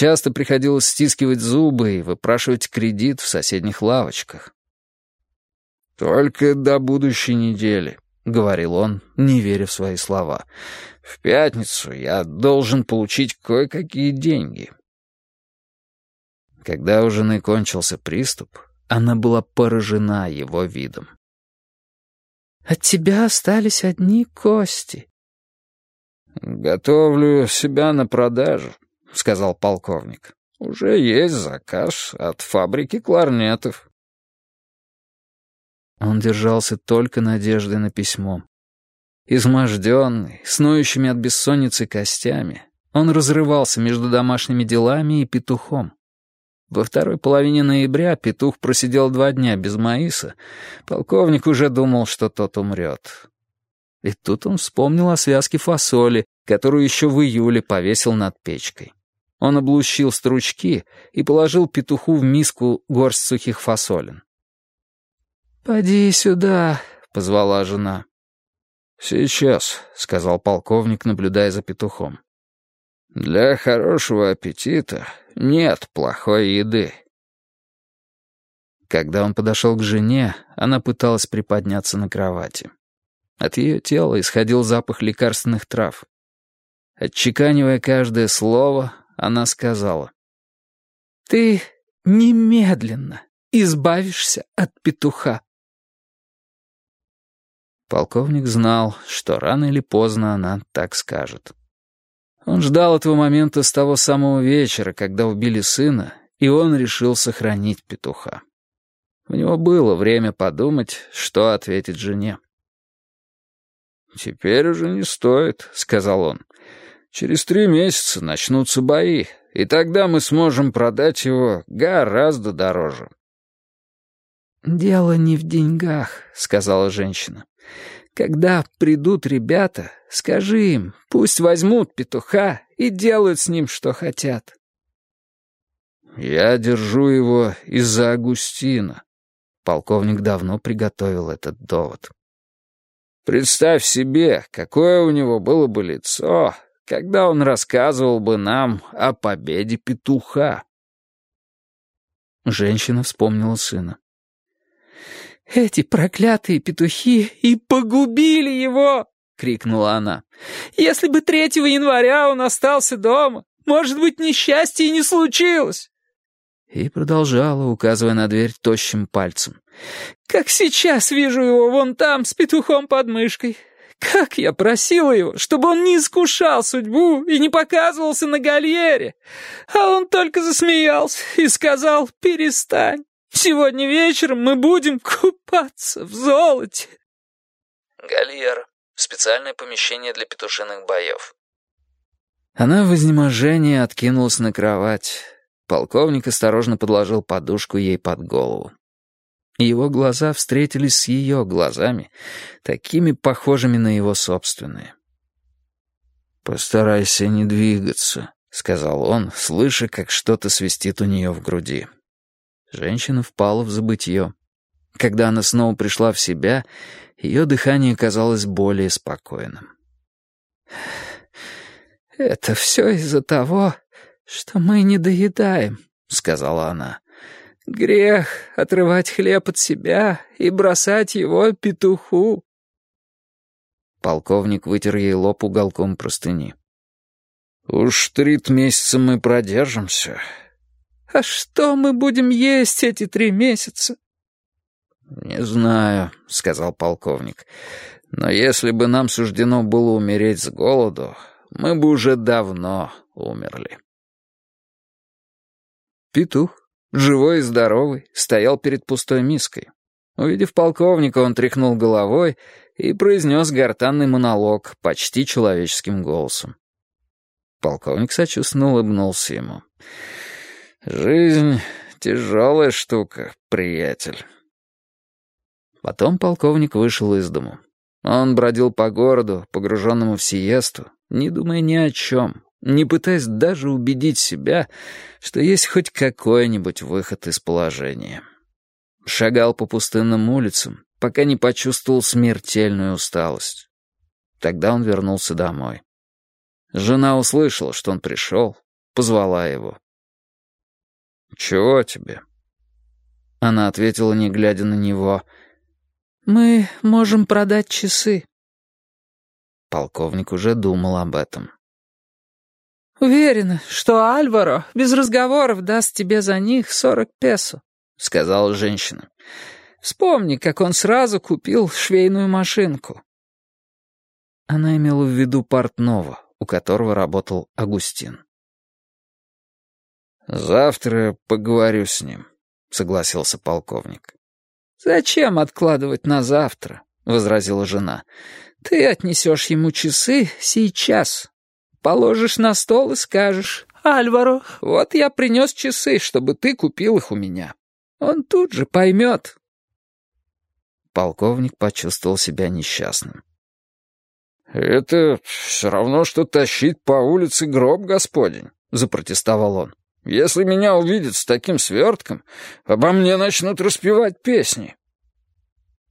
Часто приходилось стискивать зубы и выпрашивать кредит в соседних лавочках. «Только до будущей недели», — говорил он, не веря в свои слова. «В пятницу я должен получить кое-какие деньги». Когда у жены кончился приступ, она была поражена его видом. «От тебя остались одни кости». «Готовлю себя на продажу», — сказал полковник. «Уже есть заказ от фабрики кларнетов». Он держался только надеждой на письмо. Изможденный, с ноющими от бессонницы костями, он разрывался между домашними делами и петухом. Во второй половине ноября петух просидел два дня без Маиса. Полковник уже думал, что тот умрет. И тут он вспомнил о связке фасоли, которую еще в июле повесил над печкой. Он облущил стручки и положил петуху в миску горсть сухих фасолин. «Поди сюда», — позвала жена. «Сейчас», — сказал полковник, наблюдая за петухом. «Для хорошего аппетита нет плохой еды». Когда он подошел к жене, она пыталась приподняться на кровати. От ее тела исходил запах лекарственных трав. Отчеканивая каждое слово, она сказала. «Ты немедленно избавишься от петуха». Полковник знал, что рано или поздно она так скажет. Он ждал этого момента с того самого вечера, когда убили сына, и он решил сохранить петуха. У него было время подумать, что ответить жене. «Теперь уже не стоит», — сказал он. Через три месяца начнутся бои, и тогда мы сможем продать его гораздо дороже». «Дело не в деньгах», — сказала женщина. «Когда придут ребята, скажи им, пусть возьмут петуха и делают с ним, что хотят». «Я держу его из-за Агустина». Полковник давно приготовил этот довод. «Представь себе, какое у него было бы лицо, когда он рассказывал бы нам о победе петуха. Женщина вспомнила сына. «Эти проклятые петухи и погубили его!» — крикнула она. «Если бы 3 января он остался дома, может быть, несчастье не случилось!» И продолжала, указывая на дверь тощим пальцем. «Как сейчас вижу его вон там, с петухом под мышкой. Как я просила его, чтобы он не искушал судьбу и не показывался на гальере. А он только засмеялся и сказал «перестань». Сегодня вечером мы будем купаться в золоте. Гальер. Специальное помещение для петушиных боев. Она в изнеможении откинулась на кровать. Полковник осторожно подложил подушку ей под голову. Его глаза встретились с ее глазами, такими похожими на его собственные. «Постарайся не двигаться», — сказал он, слыша, как что-то свистит у нее в груди. Женщина впала в забытье. Когда она снова пришла в себя, ее дыхание казалось более спокойным. «Это все из-за того, что мы не доедаем», — сказала она. Грех отрывать хлеб от себя и бросать его петуху. Полковник вытер ей лоб уголком простыни. «Уж три месяца мы продержимся». «А что мы будем есть эти три месяца?» «Не знаю», — сказал полковник. «Но если бы нам суждено было умереть с голоду, мы бы уже давно умерли». Петух живой и здоровый, стоял перед пустой миской. Увидев полковника, он тряхнул головой и произнес гортанный монолог почти человеческим голосом. Полковник сочувственно улыбнулся ему. «Жизнь — тяжелая штука, приятель». Потом полковник вышел из дому. Он бродил по городу, погруженному в сиесту, не думая ни о чем, не пытаясь даже убедить себя, что есть хоть какой-нибудь выход из положения. Шагал по пустынным улицам, пока не почувствовал смертельную усталость. Тогда он вернулся домой. Жена услышала, что он пришел, позвала его. «Чего тебе?» Она ответила, не глядя на него. «Мы можем продать часы». Полковник уже думал об этом. «Уверена, что Альваро без разговоров даст тебе за них сорок песо», — сказала женщина. «Вспомни, как он сразу купил швейную машинку». Она имела в виду портного, у которого работал Агустин. «Завтра поговорю с ним», — согласился полковник. «Зачем откладывать на завтра?» — возразила жена. «Ты отнесешь ему часы сейчас. Положишь на стол и скажешь, «Альваро, вот я принес часы, чтобы ты купил их у меня». Он тут же поймет». Полковник почувствовал себя несчастным. «Это все равно, что тащить по улице гроб Господень», — запротестовал он. «Если меня увидят с таким свертком, обо мне начнут распевать песни».